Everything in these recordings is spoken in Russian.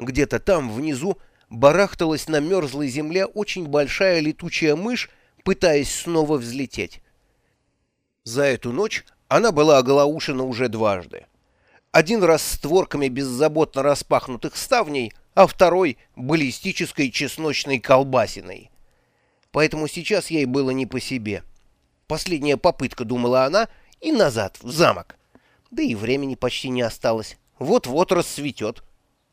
Где-то там, внизу, барахталась на мерзлой земле очень большая летучая мышь, пытаясь снова взлететь. За эту ночь она была оголоушена уже дважды. Один раз створками беззаботно распахнутых ставней, а второй — баллистической чесночной колбасиной. Поэтому сейчас ей было не по себе. Последняя попытка, думала она, и назад, в замок. Да и времени почти не осталось. Вот-вот рассветет.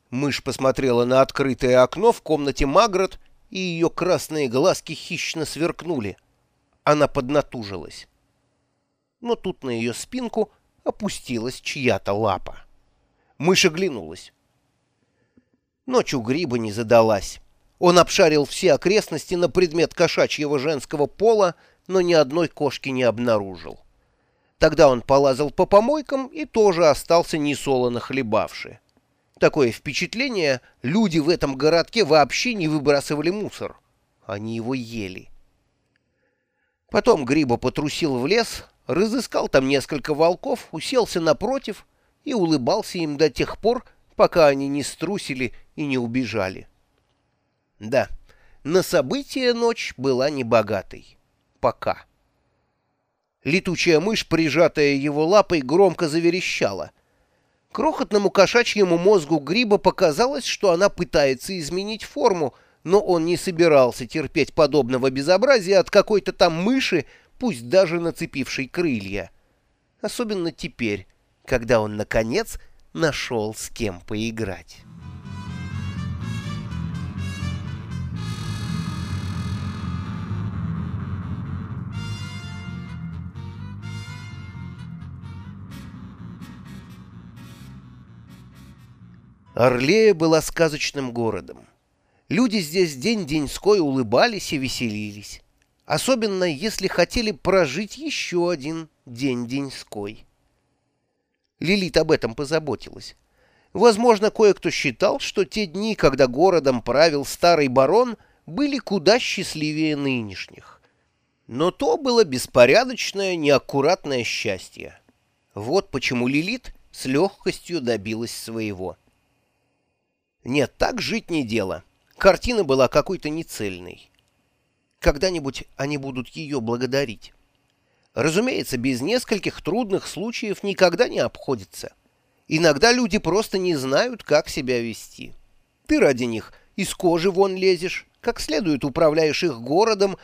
Мышь посмотрела на открытое окно в комнате Магрот, и ее красные глазки хищно сверкнули. Она поднатужилась. Но тут на ее спинку опустилась чья-то лапа. Мышь оглянулась. Ночь у гриба не задалась. Он обшарил все окрестности на предмет кошачьего женского пола, но ни одной кошки не обнаружил. Тогда он полазал по помойкам и тоже остался несолоно хлебавший. Такое впечатление, люди в этом городке вообще не выбрасывали мусор. Они его ели. Потом Гриба потрусил в лес, разыскал там несколько волков, уселся напротив и улыбался им до тех пор, пока они не струсили и не убежали. Да, на события ночь была небогатой. Пока. Летучая мышь, прижатая его лапой, громко заверещала. Крохотному кошачьему мозгу гриба показалось, что она пытается изменить форму, но он не собирался терпеть подобного безобразия от какой-то там мыши, пусть даже нацепившей крылья. Особенно теперь, когда он, наконец, нашел с кем поиграть. Орлея была сказочным городом. Люди здесь день-деньской улыбались и веселились. Особенно, если хотели прожить еще один день-деньской. Лилит об этом позаботилась. Возможно, кое-кто считал, что те дни, когда городом правил старый барон, были куда счастливее нынешних. Но то было беспорядочное, неаккуратное счастье. Вот почему Лилит с легкостью добилась своего. Нет, так жить не дело. Картина была какой-то нецельной. Когда-нибудь они будут ее благодарить. Разумеется, без нескольких трудных случаев никогда не обходится. Иногда люди просто не знают, как себя вести. Ты ради них из кожи вон лезешь, как следует управляешь их городом,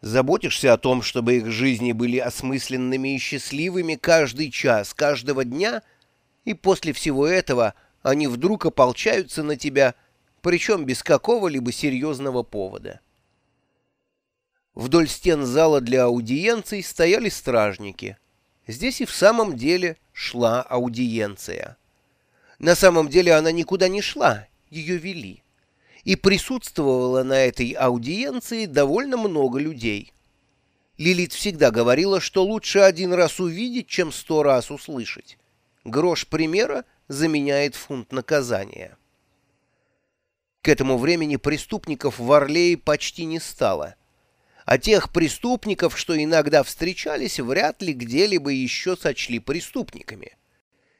заботишься о том, чтобы их жизни были осмысленными и счастливыми каждый час, каждого дня, и после всего этого – они вдруг ополчаются на тебя, причем без какого-либо серьезного повода. Вдоль стен зала для аудиенций стояли стражники. Здесь и в самом деле шла аудиенция. На самом деле она никуда не шла, ее вели. И присутствовало на этой аудиенции довольно много людей. Лилит всегда говорила, что лучше один раз увидеть, чем сто раз услышать. Грош примера — заменяет фунт наказания. К этому времени преступников в Орлее почти не стало. А тех преступников, что иногда встречались, вряд ли где-либо еще сочли преступниками.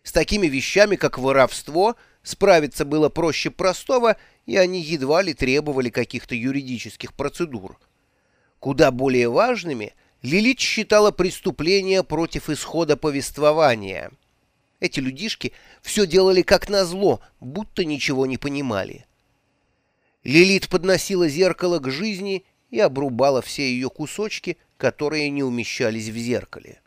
С такими вещами, как воровство, справиться было проще простого, и они едва ли требовали каких-то юридических процедур. Куда более важными Лилит считала преступления против исхода повествования – эти людишки все делали как назло, будто ничего не понимали. Лилит подносила зеркало к жизни и обрубала все ее кусочки, которые не умещались в зеркале.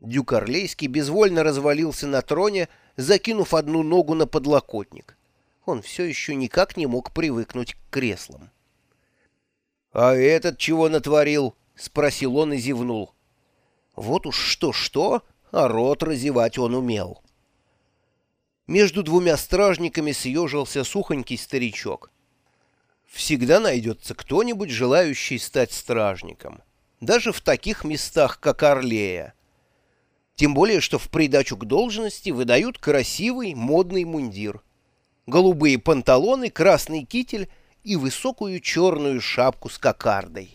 Дюк Орлейский безвольно развалился на троне, закинув одну ногу на подлокотник. Он все еще никак не мог привыкнуть к креслам. — А этот чего натворил? — спросил он и зевнул. — Вот уж что-что, а рот разевать он умел. Между двумя стражниками съежился сухонький старичок. Всегда найдется кто-нибудь, желающий стать стражником, даже в таких местах, как Орлея. Тем более, что в придачу к должности выдают красивый модный мундир. Голубые панталоны, красный китель и высокую черную шапку с кокардой.